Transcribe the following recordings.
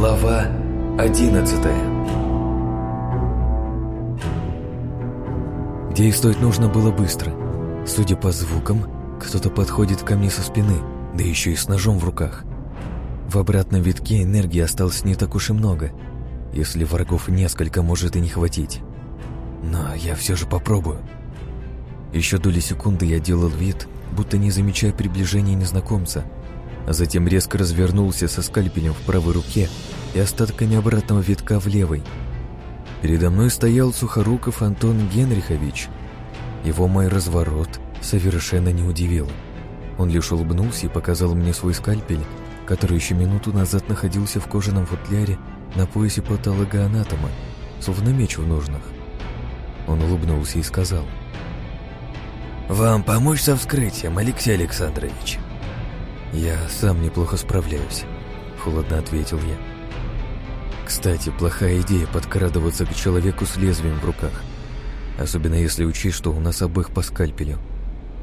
Глава одиннадцатая Действовать нужно было быстро. Судя по звукам, кто-то подходит ко мне со спины, да еще и с ножом в руках. В обратном витке энергии осталось не так уж и много. Если врагов несколько, может и не хватить. Но я все же попробую. Еще доли секунды я делал вид, будто не замечая приближения незнакомца, а затем резко развернулся со скальпелем в правой руке и остатками обратного витка в левой. Передо мной стоял Сухоруков Антон Генрихович. Его мой разворот совершенно не удивил. Он лишь улыбнулся и показал мне свой скальпель, который еще минуту назад находился в кожаном футляре на поясе патологоанатома, словно меч в ножнах. Он улыбнулся и сказал — «Вам помочь со вскрытием, Алексей Александрович?» «Я сам неплохо справляюсь», — холодно ответил я. «Кстати, плохая идея подкрадываться к человеку с лезвием в руках, особенно если учесть, что у нас обоих по скальпелю».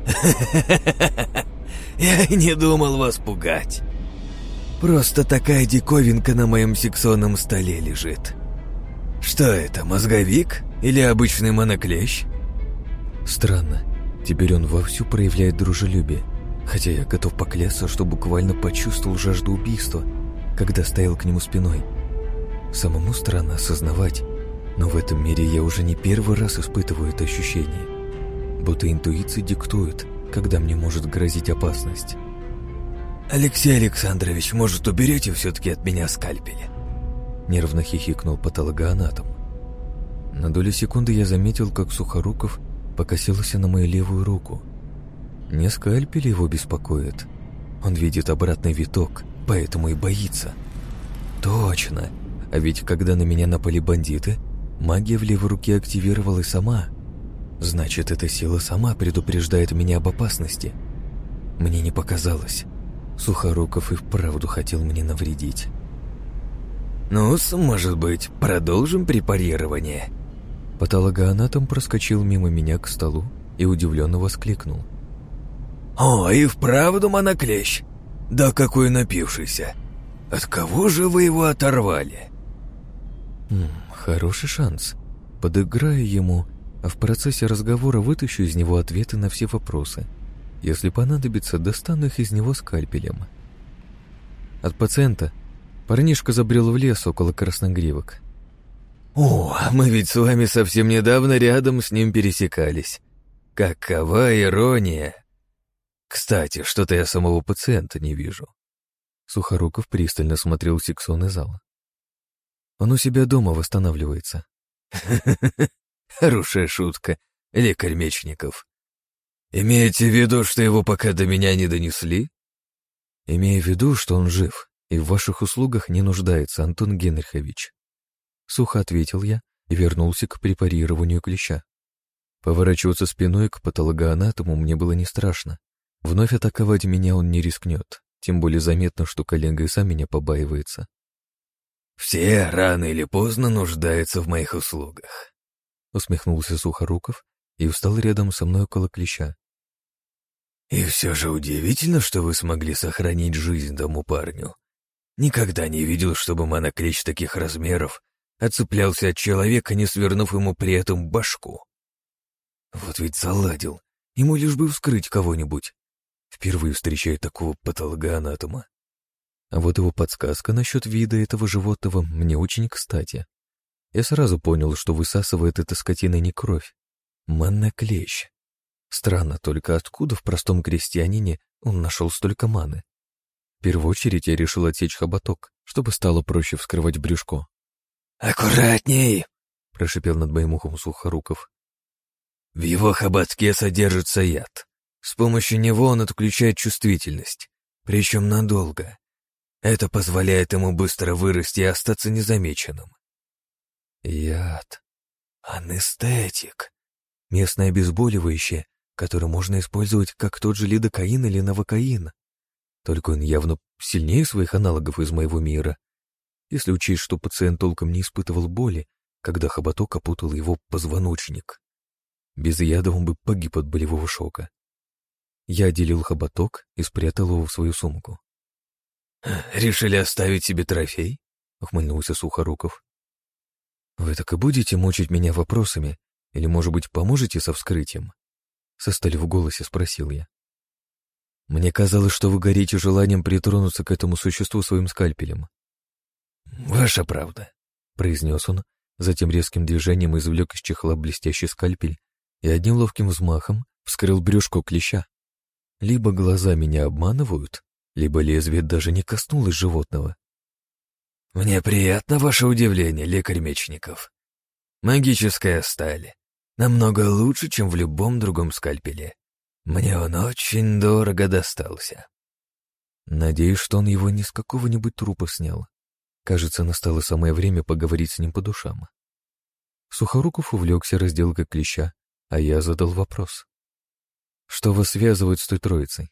«Я не думал вас пугать. Просто такая диковинка на моем секционном столе лежит. Что это, мозговик или обычный моноклещ?» «Странно. Теперь он вовсю проявляет дружелюбие, хотя я готов поклясться, что буквально почувствовал жажду убийства, когда стоял к нему спиной. Самому странно осознавать, но в этом мире я уже не первый раз испытываю это ощущение. Будто интуиция диктует, когда мне может грозить опасность. «Алексей Александрович, может, уберете все-таки от меня скальпель?» Нервно хихикнул патологоанатом. На долю секунды я заметил, как Сухоруков покосился на мою левую руку. Не скальпель его беспокоит. Он видит обратный виток, поэтому и боится. Точно. А ведь когда на меня напали бандиты, магия в левой руке активировалась сама. Значит, эта сила сама предупреждает меня об опасности. Мне не показалось. Сухоруков и вправду хотел мне навредить. ну может быть, продолжим препарирование?» Патологоанатом проскочил мимо меня к столу и удивленно воскликнул. «О, и вправду моноклещ! Да какой напившийся! От кого же вы его оторвали?» «Хороший шанс. Подыграю ему, а в процессе разговора вытащу из него ответы на все вопросы. Если понадобится, достану их из него скальпелем». От пациента парнишка забрел в лес около красногривок. «О, мы ведь с вами совсем недавно рядом с ним пересекались. Какова ирония!» «Кстати, что-то я самого пациента не вижу». Сухоруков пристально смотрел секционный зал. «Он у себя дома восстанавливается». Хорошая шутка, лекарь Мечников. Имеете в виду, что его пока до меня не донесли?» «Имея в виду, что он жив и в ваших услугах не нуждается, Антон Генрихович», Сухо ответил я и вернулся к препарированию клеща. Поворачиваться спиной к патологоанатому мне было не страшно. Вновь атаковать меня он не рискнет, тем более заметно, что коллега и сам меня побаивается. «Все рано или поздно нуждаются в моих услугах», — усмехнулся Сухоруков и встал рядом со мной около клеща. «И все же удивительно, что вы смогли сохранить жизнь тому парню. Никогда не видел, чтобы моноклещ таких размеров отцеплялся от человека, не свернув ему при этом башку. Вот ведь заладил. Ему лишь бы вскрыть кого-нибудь. Впервые встречаю такого патологоанатома. А вот его подсказка насчет вида этого животного мне очень кстати. Я сразу понял, что высасывает эта скотина не кровь. Манна клещ. Странно только, откуда в простом крестьянине он нашел столько маны. В первую очередь я решил отсечь хоботок, чтобы стало проще вскрывать брюшко. «Аккуратней!» — прошипел над моим ухом Сухоруков. «В его хоботке содержится яд. С помощью него он отключает чувствительность, причем надолго. Это позволяет ему быстро вырасти и остаться незамеченным». «Яд. Анестетик. Местное обезболивающее, которое можно использовать как тот же лидокаин или новокаин. Только он явно сильнее своих аналогов из моего мира если учесть, что пациент толком не испытывал боли, когда хоботок опутал его позвоночник. Без яда он бы погиб от болевого шока. Я отделил хоботок и спрятал его в свою сумку. «Решили оставить себе трофей?» — ухмыльнулся Сухоруков. «Вы так и будете мучить меня вопросами, или, может быть, поможете со вскрытием?» Со сталью в голосе спросил я. «Мне казалось, что вы горите желанием притронуться к этому существу своим скальпелем». «Ваша правда», — произнес он, затем резким движением извлек из чехла блестящий скальпель и одним ловким взмахом вскрыл брюшко клеща. Либо глаза меня обманывают, либо лезвие даже не коснулось животного. «Мне приятно ваше удивление, лекарь Мечников. Магическая сталь. Намного лучше, чем в любом другом скальпеле. Мне он очень дорого достался». Надеюсь, что он его не с какого-нибудь трупа снял. Кажется, настало самое время поговорить с ним по душам. Сухоруков увлекся разделкой клеща, а я задал вопрос. «Что вас связывает с той троицей?»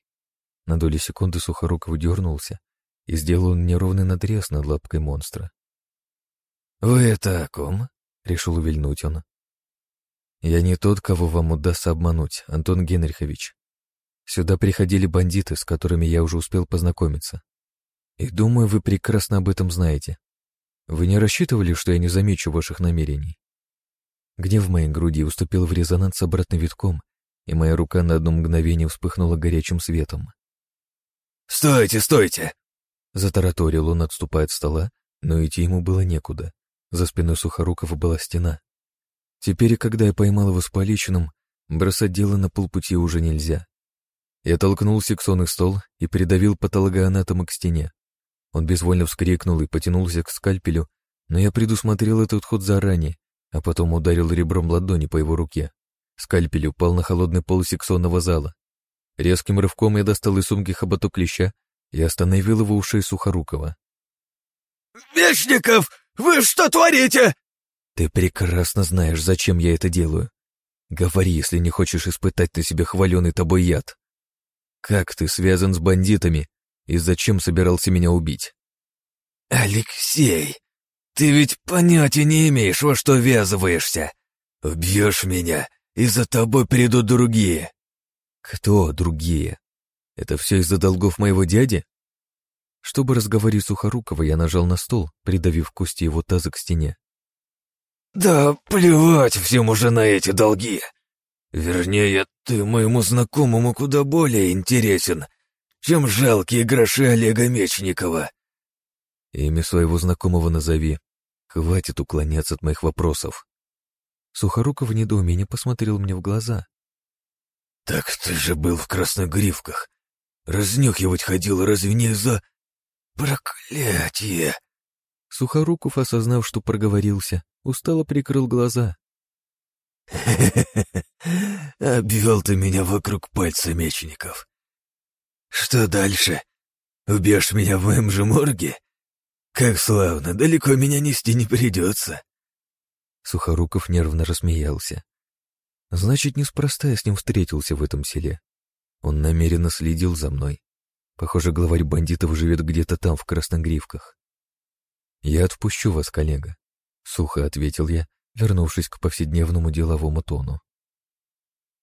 На долю секунды Сухоруков дернулся, и сделал неровный надрез над лапкой монстра. «Вы это о ком?» — решил увильнуть он. «Я не тот, кого вам удастся обмануть, Антон Генрихович. Сюда приходили бандиты, с которыми я уже успел познакомиться. И думаю, вы прекрасно об этом знаете. Вы не рассчитывали, что я не замечу ваших намерений?» Гнев в моей груди уступил в резонанс обратно витком, и моя рука на одно мгновение вспыхнула горячим светом. «Стойте, стойте! Затараторил он, отступая от стола, но идти ему было некуда. За спиной Сухорукова была стена. Теперь, когда я поймал его с поличным, бросать дело на полпути уже нельзя. Я толкнул секционный стол и придавил патологоанатома к стене. Он безвольно вскрикнул и потянулся к скальпелю, но я предусмотрел этот ход заранее, а потом ударил ребром ладони по его руке. Скальпель упал на холодный пол секционного зала. Резким рывком я достал из сумки хоботок клеща и остановил его у шеи Сухорукова. «Мечников, вы что творите?» «Ты прекрасно знаешь, зачем я это делаю. Говори, если не хочешь испытать на себе хваленый тобой яд. Как ты связан с бандитами и зачем собирался меня убить?» «Алексей, ты ведь понятия не имеешь, во что ввязываешься. Убьешь меня, и за тобой придут другие». «Кто другие?» Это все из-за долгов моего дяди? Чтобы разговорить Сухорукова, я нажал на стол, придавив кости его таза к стене. «Да плевать всем уже на эти долги. Вернее, ты моему знакомому куда более интересен, чем жалкие гроши Олега Мечникова». «Имя своего знакомого назови. Хватит уклоняться от моих вопросов». Сухоруков в недоумении посмотрел мне в глаза. «Так ты же был в красногривках. Разнюхивать ходил разве не из-за... Проклятие!» Сухоруков, осознав, что проговорился, устало прикрыл глаза. Обвел ты меня вокруг пальца, Мечников. Что дальше? Убьешь меня в моем же морге? Как славно, далеко меня нести не придется. Сухоруков нервно рассмеялся. Значит, неспроста я с ним встретился в этом селе. Он намеренно следил за мной. Похоже, главарь бандитов живет где-то там, в красногривках. «Я отпущу вас, коллега», — сухо ответил я, вернувшись к повседневному деловому тону.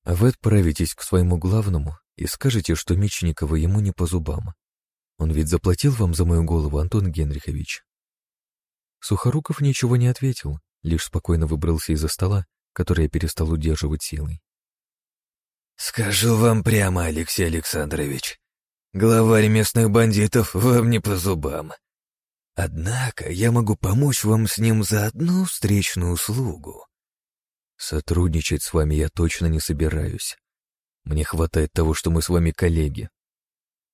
«А вы отправитесь к своему главному и скажете, что Мечникова ему не по зубам. Он ведь заплатил вам за мою голову, Антон Генрихович». Сухоруков ничего не ответил, лишь спокойно выбрался из-за стола, который я перестал удерживать силой. «Скажу вам прямо, Алексей Александрович, главарь местных бандитов вам не по зубам. Однако я могу помочь вам с ним за одну встречную услугу». «Сотрудничать с вами я точно не собираюсь. Мне хватает того, что мы с вами коллеги.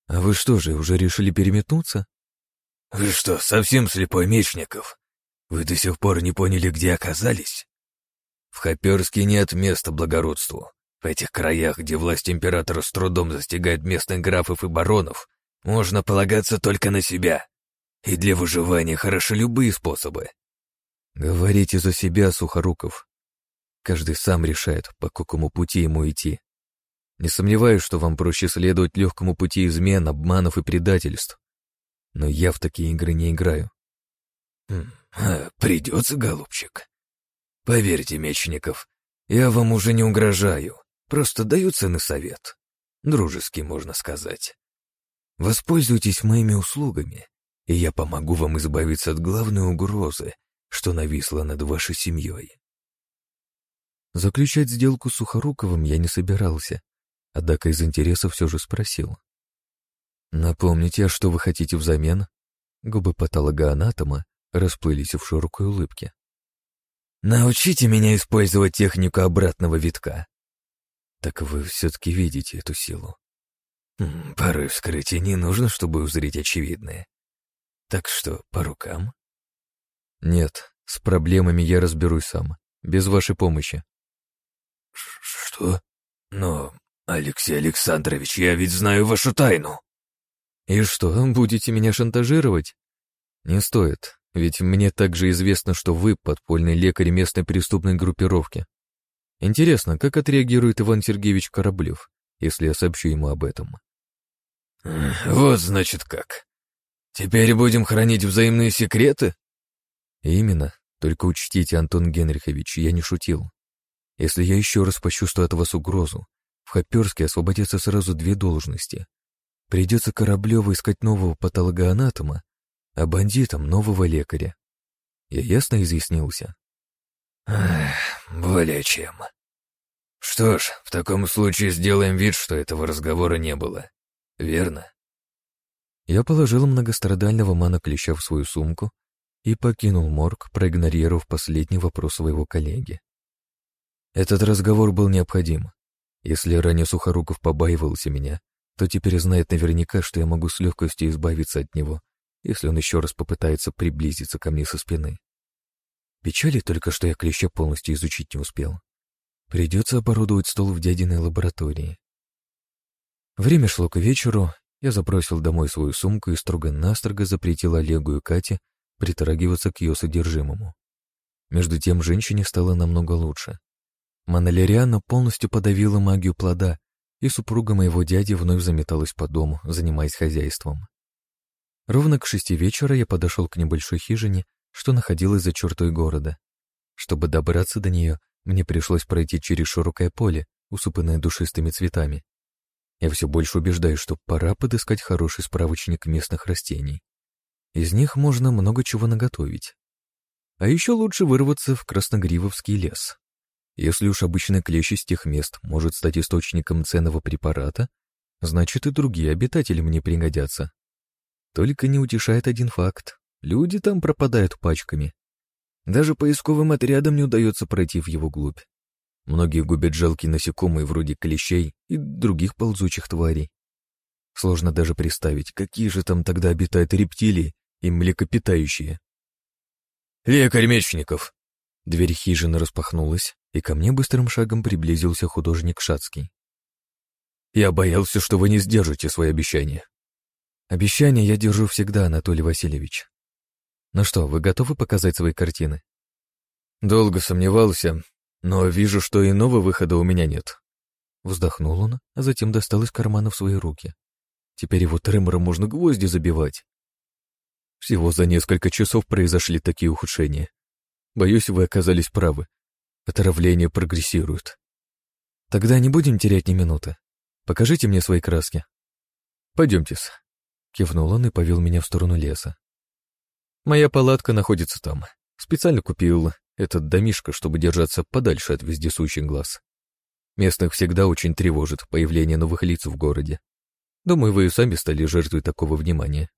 А вы что же, уже решили переметнуться?» «Вы что, совсем слепой, Мечников? Вы до сих пор не поняли, где оказались? В Хоперске нет места благородству. В этих краях, где власть императора с трудом застигает местных графов и баронов, можно полагаться только на себя. И для выживания хороши любые способы. Говорите за себя, Сухоруков. Каждый сам решает, по какому пути ему идти. Не сомневаюсь, что вам проще следовать легкому пути измен, обманов и предательств. Но я в такие игры не играю. Хм, а, придется, голубчик. Поверьте, Мечников, я вам уже не угрожаю. Просто даю ценный совет. Дружеский, можно сказать. Воспользуйтесь моими услугами, и я помогу вам избавиться от главной угрозы, что нависла над вашей семьей. Заключать сделку с Сухоруковым я не собирался, однако из интереса все же спросил. «Напомните, а что вы хотите взамен?» Губы патологоанатома расплылись в широкой улыбке. «Научите меня использовать технику обратного витка». «Так вы все-таки видите эту силу?» «Порой вскрытие не нужно, чтобы узреть очевидное. Так что, по рукам?» «Нет, с проблемами я разберусь сам, без вашей помощи». «Что? Но, Алексей Александрович, я ведь знаю вашу тайну». «И что, будете меня шантажировать?» «Не стоит, ведь мне также известно, что вы подпольный лекарь местной преступной группировки. Интересно, как отреагирует Иван Сергеевич Кораблев, если я сообщу ему об этом?» «Вот, значит, как. Теперь будем хранить взаимные секреты?» «Именно. Только учтите, Антон Генрихович, я не шутил. Если я еще раз почувствую от вас угрозу, в Хоперске освободятся сразу две должности. Придется Кораблеву искать нового патологоанатома, а бандитам нового лекаря. Я ясно изъяснился? Эх, более чем. Что ж, в таком случае сделаем вид, что этого разговора не было. Верно? Я положил многострадального мана-клеща в свою сумку и покинул морг, проигнорировав последний вопрос своего коллеги. Этот разговор был необходим. Если ранее Сухоруков побаивался меня, то теперь знает наверняка, что я могу с легкостью избавиться от него, если он еще раз попытается приблизиться ко мне со спины. Печали только, что я клеща полностью изучить не успел. Придется оборудовать стол в дядиной лаборатории. Время шло к вечеру, я забросил домой свою сумку и строго-настрого запретил Олегу и Кате притрагиваться к ее содержимому. Между тем женщине стало намного лучше. Монолериана полностью подавила магию плода, и супруга моего дяди вновь заметалась по дому, занимаясь хозяйством. Ровно к шести вечера я подошел к небольшой хижине, что находилась за чертой города. Чтобы добраться до нее, мне пришлось пройти через широкое поле, усыпанное душистыми цветами. Я все больше убеждаюсь, что пора подыскать хороший справочник местных растений. Из них можно много чего наготовить. А еще лучше вырваться в Красногривовский лес. Если уж обычный клещ из тех мест может стать источником ценного препарата, значит и другие обитатели мне пригодятся. Только не утешает один факт. Люди там пропадают пачками. Даже поисковым отрядам не удается пройти в его глубь. Многие губят жалкие насекомые вроде клещей и других ползучих тварей. Сложно даже представить, какие же там тогда обитают рептилии и млекопитающие. «Лекарь Мечников!» Дверь хижины распахнулась, и ко мне быстрым шагом приблизился художник Шацкий. «Я боялся, что вы не сдержите свои обещания». «Обещания я держу всегда, Анатолий Васильевич. Ну что, вы готовы показать свои картины?» «Долго сомневался, но вижу, что иного выхода у меня нет». Вздохнул он, а затем достал из кармана в свои руки. Теперь его тремором можно гвозди забивать. Всего за несколько часов произошли такие ухудшения. Боюсь, вы оказались правы. Отравление прогрессирует. Тогда не будем терять ни минуты. Покажите мне свои краски. Пойдемте-с. Кивнул он и повел меня в сторону леса. Моя палатка находится там. Специально купил этот домишко, чтобы держаться подальше от вездесущих глаз. Местных всегда очень тревожит появление новых лиц в городе. Думаю, вы и сами стали жертвой такого внимания.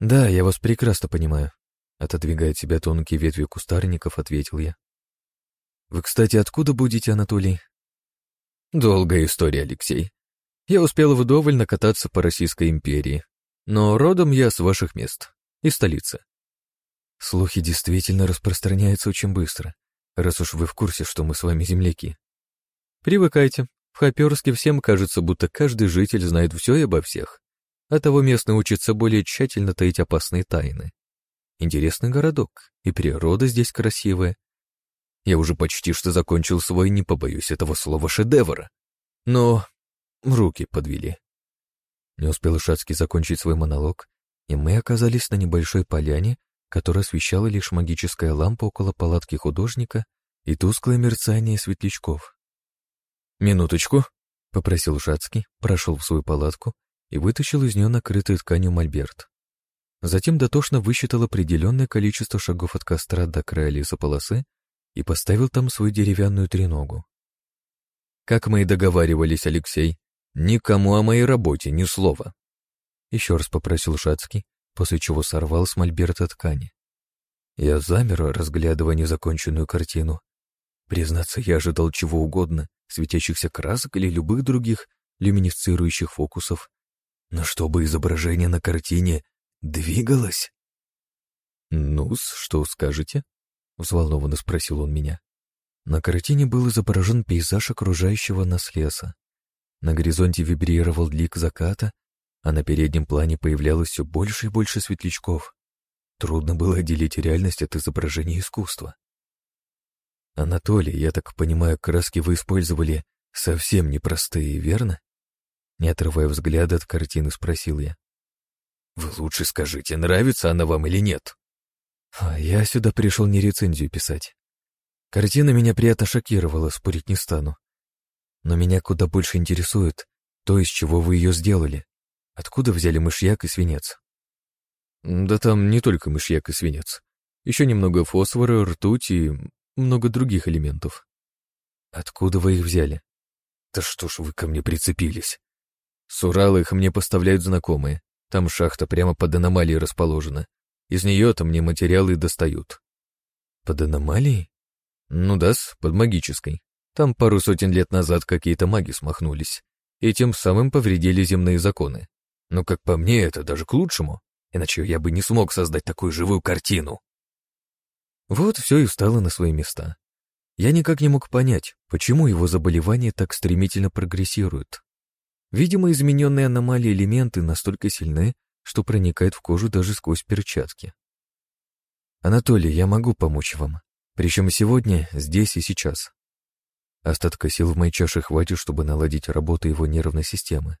Да, я вас прекрасно понимаю. Отодвигая от себя тонкие ветви кустарников, ответил я. Вы, кстати, откуда будете, Анатолий? Долгая история, Алексей. Я успел вдоволь накататься по Российской империи, но родом я с ваших мест, из столицы. Слухи действительно распространяются очень быстро, раз уж вы в курсе, что мы с вами земляки. Привыкайте, в Хоперске всем кажется, будто каждый житель знает все и обо всех, а того местные учатся более тщательно таить опасные тайны. Интересный городок, и природа здесь красивая, я уже почти что закончил свой, не побоюсь этого слова, шедевр. Но руки подвели. Не успел Шацкий закончить свой монолог, и мы оказались на небольшой поляне, которая освещала лишь магическая лампа около палатки художника и тусклое мерцание светлячков. «Минуточку», — попросил Шацкий, прошел в свою палатку и вытащил из нее накрытую тканью мольберт. Затем дотошно высчитал определенное количество шагов от костра до края лесополосы и поставил там свою деревянную треногу. Как мы и договаривались, Алексей, никому о моей работе ни слова. Еще раз попросил Шацкий, после чего сорвал с мольберта ткани. Я замер, разглядывая незаконченную картину. Признаться, я ожидал чего угодно, светящихся красок или любых других люминесцирующих фокусов. Но чтобы изображение на картине двигалось... «Ну, что скажете?» — взволнованно спросил он меня. На картине был изображен пейзаж окружающего нас леса. На горизонте вибрировал лик заката, а на переднем плане появлялось все больше и больше светлячков. Трудно было отделить реальность от изображения искусства. «Анатолий, я так понимаю, краски вы использовали совсем непростые, верно?» Не отрывая взгляда от картины, спросил я. «Вы лучше скажите, нравится она вам или нет?» а «Я сюда пришел не рецензию писать. Картина меня приятно шокировала, спорить не стану. Но меня куда больше интересует то, из чего вы ее сделали. Откуда взяли мышьяк и свинец?» «Да там не только мышьяк и свинец. Еще немного фосфора, ртуть и много других элементов». «Откуда вы их взяли?» «Да что ж вы ко мне прицепились?» «С Урала их мне поставляют знакомые. Там шахта прямо под аномалией расположена. Из нее-то мне материалы достают». «Под аномалией?» «Ну да, под магической. Там пару сотен лет назад какие-то маги смахнулись и тем самым повредили земные законы. Но, как по мне, это даже к лучшему, иначе я бы не смог создать такую живую картину. Вот все и встало на свои места. Я никак не мог понять, почему его заболевание так стремительно прогрессирует. Видимо, измененные аномалии элементы настолько сильны, что проникают в кожу даже сквозь перчатки. «Анатолий, я могу помочь вам. Причем сегодня, здесь и сейчас. Остатка сил в моей чаше хватит, чтобы наладить работу его нервной системы.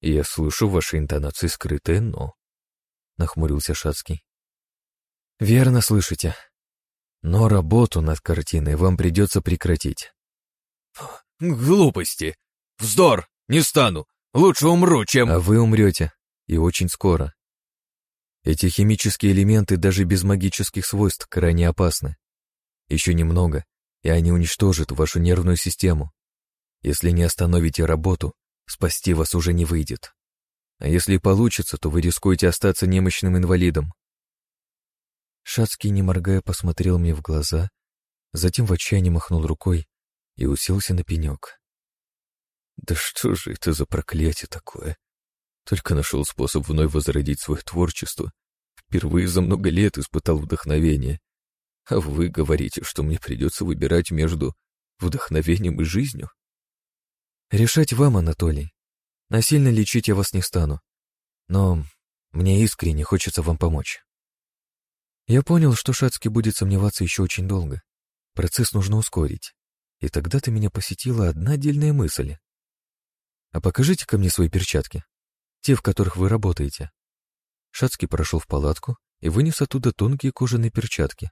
«Я слышу ваши интонации скрытые «но», — нахмурился Шацкий. «Верно слышите. Но работу над картиной вам придется прекратить». «Глупости! Вздор! Не стану! Лучше умру, чем...» «А вы умрете. И очень скоро. Эти химические элементы даже без магических свойств крайне опасны. Еще немного, и они уничтожат вашу нервную систему. Если не остановите работу, спасти вас уже не выйдет. А если получится, то вы рискуете остаться немощным инвалидом. Шацкий, не моргая, посмотрел мне в глаза, затем в отчаянии махнул рукой и уселся на пенек. Да что же это за проклятие такое? Только нашел способ вновь возродить свое творчество. Впервые за много лет испытал вдохновение. А вы говорите, что мне придется выбирать между вдохновением и жизнью? Решать вам, Анатолий. Насильно лечить я вас не стану. Но мне искренне хочется вам помочь. Я понял, что Шацкий будет сомневаться еще очень долго. Процесс нужно ускорить. И тогда-то меня посетила одна отдельная мысль. А покажите ко мне свои перчатки. Те, в которых вы работаете. Шацкий прошел в палатку и вынес оттуда тонкие кожаные перчатки.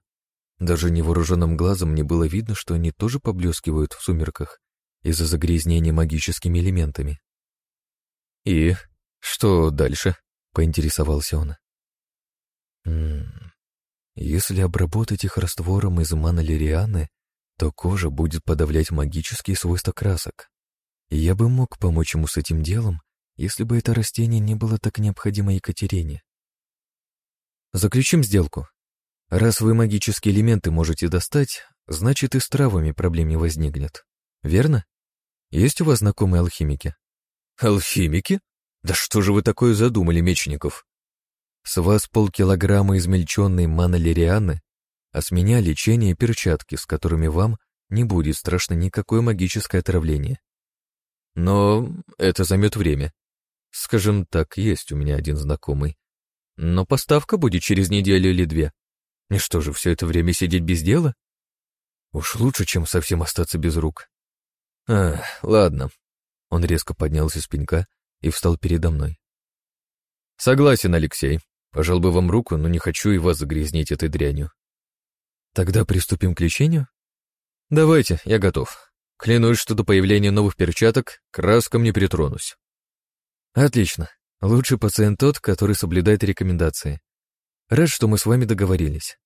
Даже невооруженным глазом мне было видно, что они тоже поблескивают в сумерках из-за загрязнения магическими элементами. «И что дальше?» — поинтересовался он. «М -м, «Если обработать их раствором из манолерианы, то кожа будет подавлять магические свойства красок. И я бы мог помочь ему с этим делом, если бы это растение не было так необходимо Екатерине. Заключим сделку. Раз вы магические элементы можете достать, значит и с травами проблем не возникнет. Верно? Есть у вас знакомые алхимики? Алхимики? Да что же вы такое задумали, Мечников? С вас полкилограмма измельченной манолерианы, а с меня лечение и перчатки, с которыми вам не будет страшно никакое магическое отравление. Но это займет время. Скажем так, есть у меня один знакомый. Но поставка будет через неделю или две. И что же, все это время сидеть без дела? Уж лучше, чем совсем остаться без рук. А, ладно. Он резко поднялся с пенька и встал передо мной. Согласен, Алексей. Пожал бы вам руку, но не хочу и вас загрязнить этой дрянью. Тогда приступим к лечению? Давайте, я готов. Клянусь, что до появления новых перчаток краскам не притронусь. Отлично. Лучший пациент тот, который соблюдает рекомендации. Рад, что мы с вами договорились.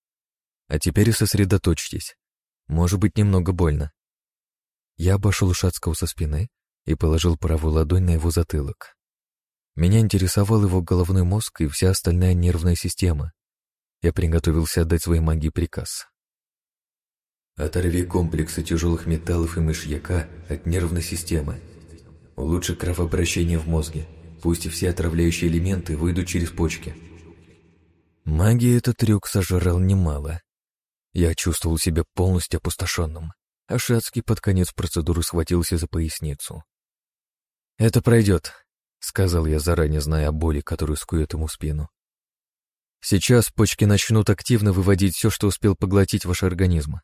А теперь сосредоточьтесь. Может быть, немного больно. Я обошел Шацкого со спины и положил правую ладонь на его затылок. Меня интересовал его головной мозг и вся остальная нервная система. Я приготовился отдать своей магии приказ. Оторви комплексы тяжелых металлов и мышьяка от нервной системы. Улучши кровообращение в мозге. Пусть все отравляющие элементы выйдут через почки. Магии этот трюк сожрал немало. Я чувствовал себя полностью опустошенным, а Шацкий под конец процедуры схватился за поясницу. «Это пройдет», — сказал я, заранее зная о боли, которую скует ему спину. «Сейчас почки начнут активно выводить все, что успел поглотить ваш организм».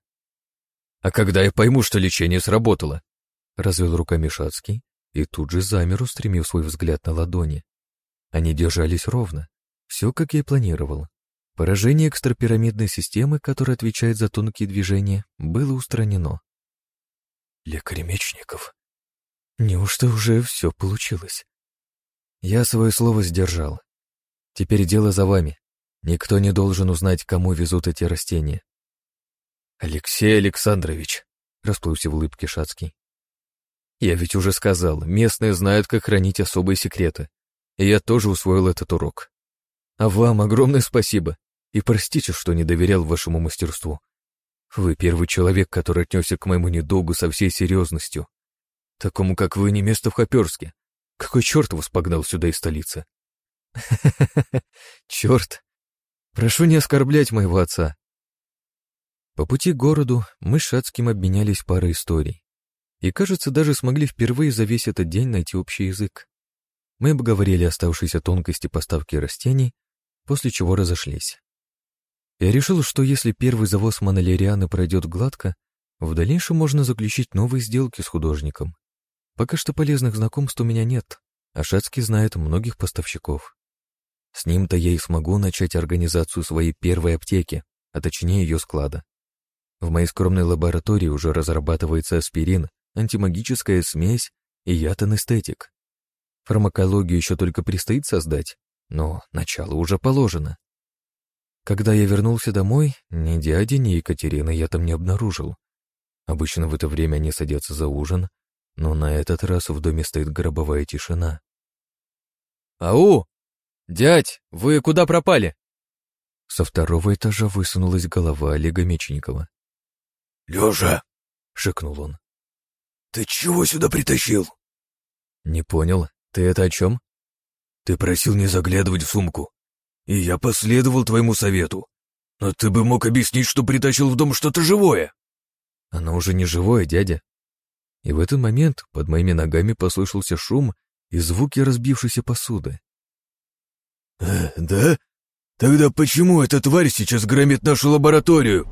«А когда я пойму, что лечение сработало?» — развел руками Шацкий и тут же замер, устремив свой взгляд на ладони. Они держались ровно, все, как я и планировал. Поражение экстрапирамидной системы, которая отвечает за тонкие движения, было устранено. Лекарь Мечников. Неужто уже все получилось? Я свое слово сдержал. Теперь дело за вами. Никто не должен узнать, кому везут эти растения. Алексей Александрович, расплылся в улыбке Шацкий. Я ведь уже сказал, местные знают, как хранить особые секреты. И я тоже усвоил этот урок. А вам огромное спасибо. И простите, что не доверял вашему мастерству. Вы первый человек, который отнесся к моему недолгу со всей серьезностью. Такому, как вы, не место в Хоперске. Какой черт вас погнал сюда из столицы? Черт! Прошу не оскорблять моего отца. По пути к городу мы с Шацким обменялись парой историй. И, кажется, даже смогли впервые за весь этот день найти общий язык. Мы обговорили оставшиеся тонкости поставки растений, после чего разошлись. Я решил, что если первый завоз монолерианы пройдет гладко, в дальнейшем можно заключить новые сделки с художником. Пока что полезных знакомств у меня нет, а Шацкий знает многих поставщиков. С ним-то я и смогу начать организацию своей первой аптеки, а точнее ее склада. В моей скромной лаборатории уже разрабатывается аспирин, антимагическая смесь и яд-анестетик. Фармакологию еще только предстоит создать, но начало уже положено. Когда я вернулся домой, ни дяди, ни Екатерины я там не обнаружил. Обычно в это время они садятся за ужин, но на этот раз в доме стоит гробовая тишина. «Ау! Дядь, вы куда пропали?» Со второго этажа высунулась голова Олега Мечникова. «Лёша!» — шикнул он. «Ты чего сюда притащил?» «Не понял. Ты это о чем?» «Ты просил не заглядывать в сумку, и я последовал твоему совету. Но ты бы мог объяснить, что притащил в дом что-то живое». «Оно уже не живое, дядя». И в этот момент под моими ногами послышался шум и звуки разбившейся посуды. «Э, да? Тогда почему эта тварь сейчас громит нашу лабораторию?»